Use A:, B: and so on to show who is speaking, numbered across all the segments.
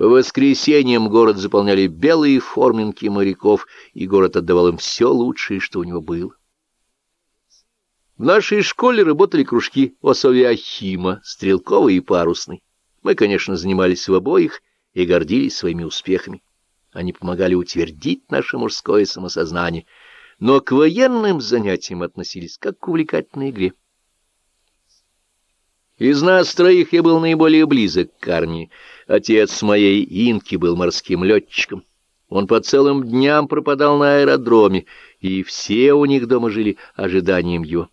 A: По воскресеньям город заполняли белые форминки моряков, и город отдавал им все лучшее, что у него было. В нашей школе работали кружки Осовиахима, стрелковый и парусный. Мы, конечно, занимались в обоих и гордились своими успехами. Они помогали утвердить наше мужское самосознание, но к военным занятиям относились как к увлекательной игре. Из нас троих я был наиболее близок к Карни. Отец моей инки был морским летчиком. Он по целым дням пропадал на аэродроме, и все у них дома жили ожиданием его.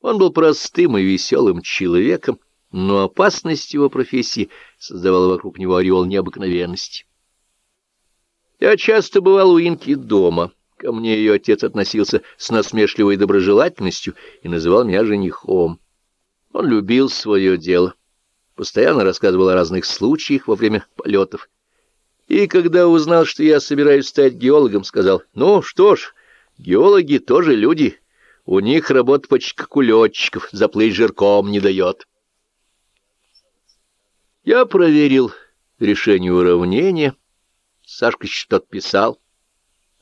A: Он был простым и веселым человеком, но опасность его профессии создавала вокруг него ореол необыкновенности. Я часто бывал у Инки дома. Ко мне ее отец относился с насмешливой доброжелательностью и называл меня женихом. Он любил свое дело, постоянно рассказывал о разных случаях во время полетов. И когда узнал, что я собираюсь стать геологом, сказал, «Ну что ж, геологи тоже люди, у них работа почти как у летчиков, заплыть жирком не дает». Я проверил решение уравнения, Сашка что-то писал.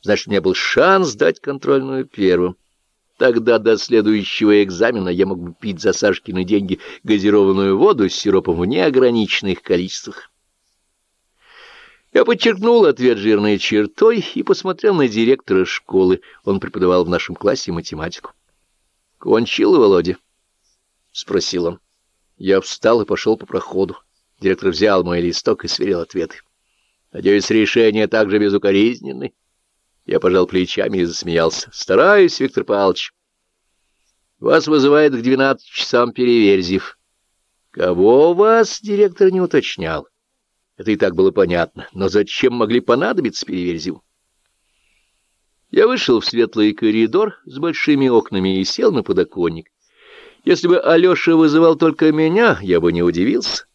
A: Значит, у меня был шанс дать контрольную первым. Тогда до следующего экзамена я мог бы пить за Сашкины деньги газированную воду с сиропом в неограниченных количествах. Я подчеркнул ответ жирной чертой и посмотрел на директора школы. Он преподавал в нашем классе математику. «Кончил, Володя?» — спросил он. Я встал и пошел по проходу. Директор взял мой листок и сверил ответы. Надеюсь, решение также безукоризненны. Я пожал плечами и засмеялся. Стараюсь, Виктор Павлович. Вас вызывает к двенадцати часам Переверзев. Кого вас директор не уточнял? Это и так было понятно. Но зачем могли понадобиться Переверзеву? Я вышел в светлый коридор с большими окнами и сел на подоконник. Если бы Алеша вызывал только меня, я бы не удивился.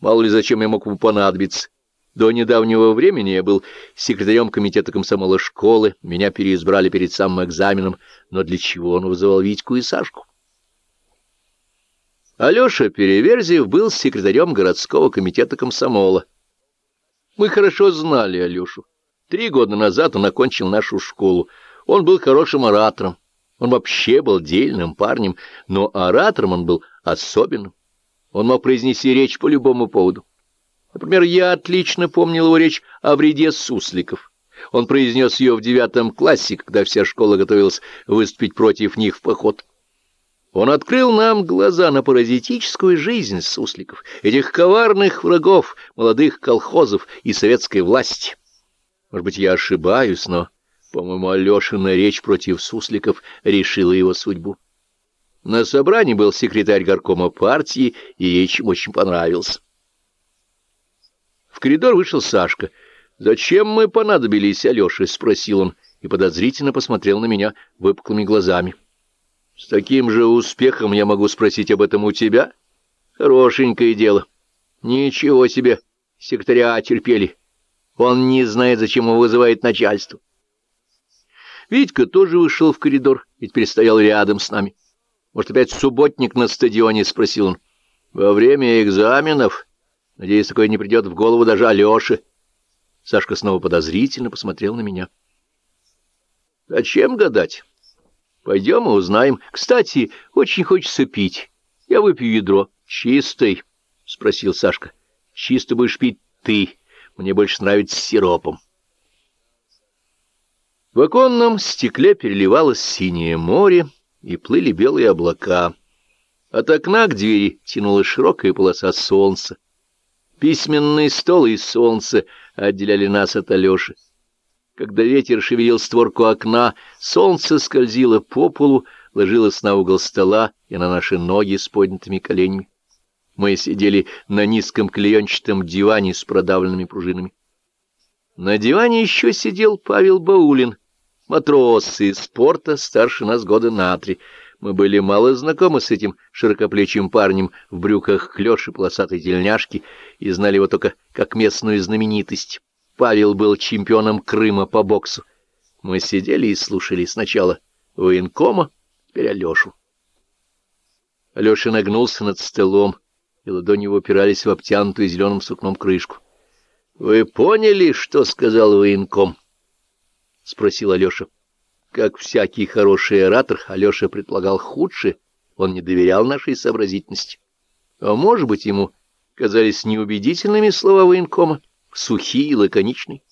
A: Мало ли зачем я мог ему понадобиться. До недавнего времени я был секретарем комитета комсомола школы, меня переизбрали перед самым экзаменом, но для чего он вызывал Витьку и Сашку? Алеша Переверзев был секретарем городского комитета комсомола. Мы хорошо знали Алешу. Три года назад он окончил нашу школу. Он был хорошим оратором. Он вообще был дельным парнем, но оратором он был особенным. Он мог произнести речь по любому поводу. Например, я отлично помнил его речь о вреде сусликов. Он произнес ее в девятом классе, когда вся школа готовилась выступить против них в поход. Он открыл нам глаза на паразитическую жизнь сусликов, этих коварных врагов, молодых колхозов и советской власти. Может быть, я ошибаюсь, но, по-моему, Алешина речь против сусликов решила его судьбу. На собрании был секретарь горкома партии, и им очень понравился. В коридор вышел Сашка. «Зачем мы понадобились, Алёше?» — спросил он и подозрительно посмотрел на меня выпуклыми глазами. «С таким же успехом я могу спросить об этом у тебя? Хорошенькое дело. Ничего себе, секретаря терпели. Он не знает, зачем его вызывает начальство». Витька тоже вышел в коридор и теперь стоял рядом с нами. «Может, опять субботник на стадионе?» — спросил он. «Во время экзаменов...» Надеюсь, такое не придет в голову даже Алёше. Сашка снова подозрительно посмотрел на меня. Зачем гадать? Пойдем и узнаем. Кстати, очень хочется пить. Я выпью ядро. Чистый? — спросил Сашка. Чисто будешь пить ты. Мне больше нравится сиропом. В оконном стекле переливалось синее море, и плыли белые облака. От окна к двери тянулась широкая полоса солнца. Письменный стол и солнце отделяли нас от Алеши. Когда ветер шевелил створку окна, солнце скользило по полу, ложилось на угол стола и на наши ноги с поднятыми коленями. Мы сидели на низком клеенчатом диване с продавленными пружинами. На диване еще сидел Павел Баулин, матрос из порта, старше нас года на три. Мы были мало знакомы с этим широкоплечим парнем в брюках клёши полосатой тельняшки и знали его только как местную знаменитость. Павел был чемпионом Крыма по боксу. Мы сидели и слушали сначала военкома, теперь Алешу. Алеша нагнулся над столом, и ладони его упирались в обтянутую зеленым сукном крышку. — Вы поняли, что сказал военком? — спросил Алеша. Как всякий хороший оратор, Алеша предполагал худшее, он не доверял нашей сообразительности. А может быть, ему казались неубедительными слова военкома, сухие и лаконичные.